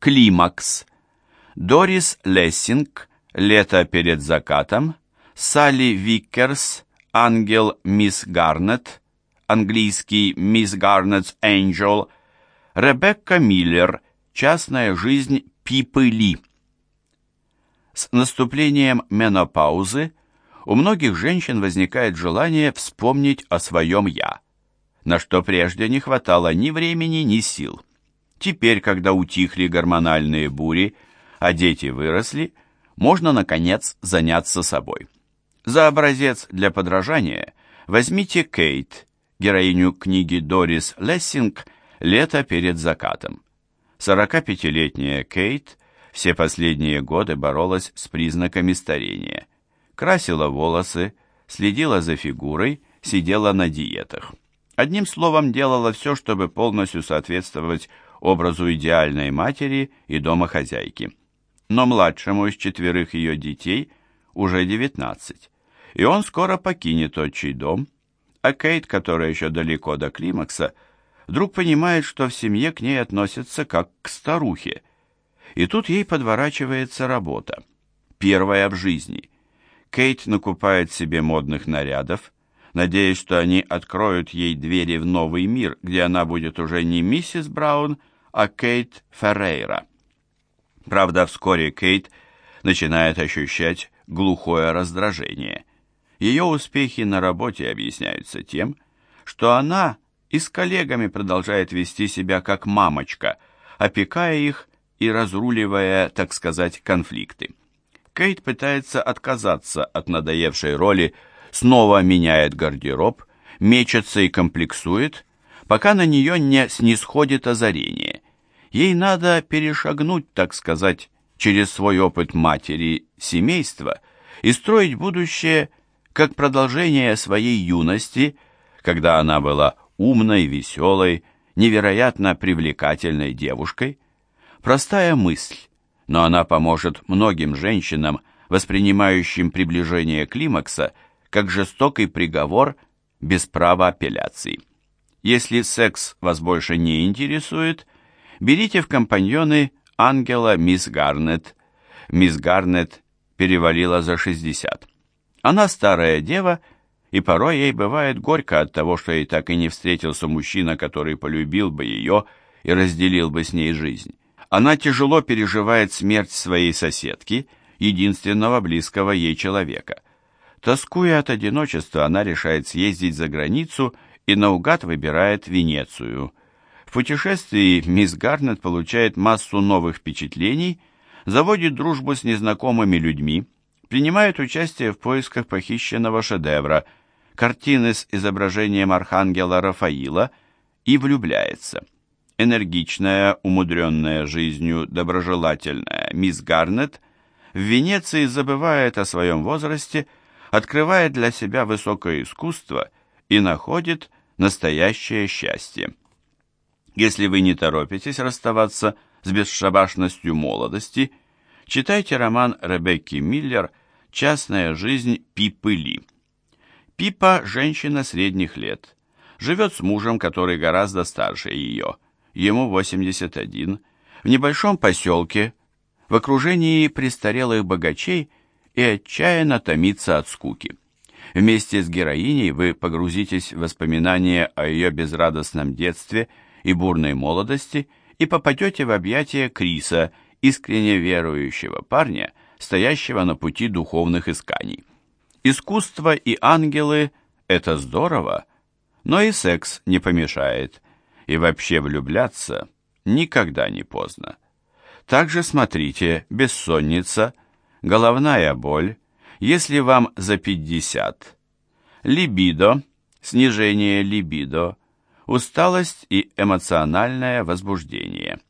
Климакс. Дорис Лессинг. Лето перед закатом. Салли Виккерс. Ангел Мисс Гарнет. Английский Мисс Гарнет's Angel. Ребекка Миллер. Частная жизнь Пипы Ли. С наступлением менопаузы у многих женщин возникает желание вспомнить о своем «я», на что прежде не хватало ни времени, ни сил. Теперь, когда утихли гормональные бури, а дети выросли, можно, наконец, заняться собой. За образец для подражания возьмите Кейт, героиню книги Дорис Лессинг «Лето перед закатом». 45-летняя Кейт все последние годы боролась с признаками старения. Красила волосы, следила за фигурой, сидела на диетах. Одним словом, делала все, чтобы полностью соответствовать образу идеальной матери и домохозяйки. Но младшему из четверых ее детей уже 19, и он скоро покинет отчий дом, а Кейт, которая еще далеко до климакса, вдруг понимает, что в семье к ней относятся как к старухе. И тут ей подворачивается работа, первая в жизни. Кейт накупает себе модных нарядов, надеясь, что они откроют ей двери в новый мир, где она будет уже не миссис Браун, а Кейт Феррейра. Правда, вскоре Кейт начинает ощущать глухое раздражение. Ее успехи на работе объясняются тем, что она и с коллегами продолжает вести себя как мамочка, опекая их и разруливая, так сказать, конфликты. Кейт пытается отказаться от надоевшей роли, снова меняет гардероб, мечется и комплексует, пока на нее не снисходит озарение. Ей надо перешагнуть, так сказать, через свой опыт матери, семейства и строить будущее как продолжение своей юности, когда она была умной, веселой, невероятно привлекательной девушкой. Простая мысль, но она поможет многим женщинам, воспринимающим приближение климакса, как жестокий приговор без права апелляции. Если секс вас больше не интересует, берите в компаньоны ангела мисс Гарнет. Мисс Гарнет перевалила за 60. Она старая дева и порой ей бывает горько от того, что ей так и не встретился мужчина, который полюбил бы ее и разделил бы с ней жизнь. Она тяжело переживает смерть своей соседки, единственного близкого ей человека. Тоскуя от одиночества, она решает съездить за границу и наугад выбирает Венецию. В путешествии мисс Гарнет получает массу новых впечатлений, заводит дружбу с незнакомыми людьми, принимает участие в поисках похищенного шедевра – картины с изображением архангела Рафаила и влюбляется. Энергичная, умудренная жизнью, доброжелательная мисс Гарнет в Венеции забывает о своем возрасте, открывает для себя высокое искусство и находит настоящее счастье. Если вы не торопитесь расставаться с бесшабашностью молодости, читайте роман Ребекки Миллер «Частная жизнь Пипы Ли». Пипа – женщина средних лет. Живет с мужем, который гораздо старше ее. Ему 81. В небольшом поселке, в окружении престарелых богачей и отчаянно томится от скуки. Вместе с героиней вы погрузитесь в воспоминания о ее безрадостном детстве и бурной молодости и попадете в объятия Криса, искренне верующего парня, стоящего на пути духовных исканий. Искусство и ангелы – это здорово, но и секс не помешает, и вообще влюбляться никогда не поздно. Также смотрите «Бессонница», «Головная боль», если вам за 50, либидо, снижение либидо, усталость и эмоциональное возбуждение –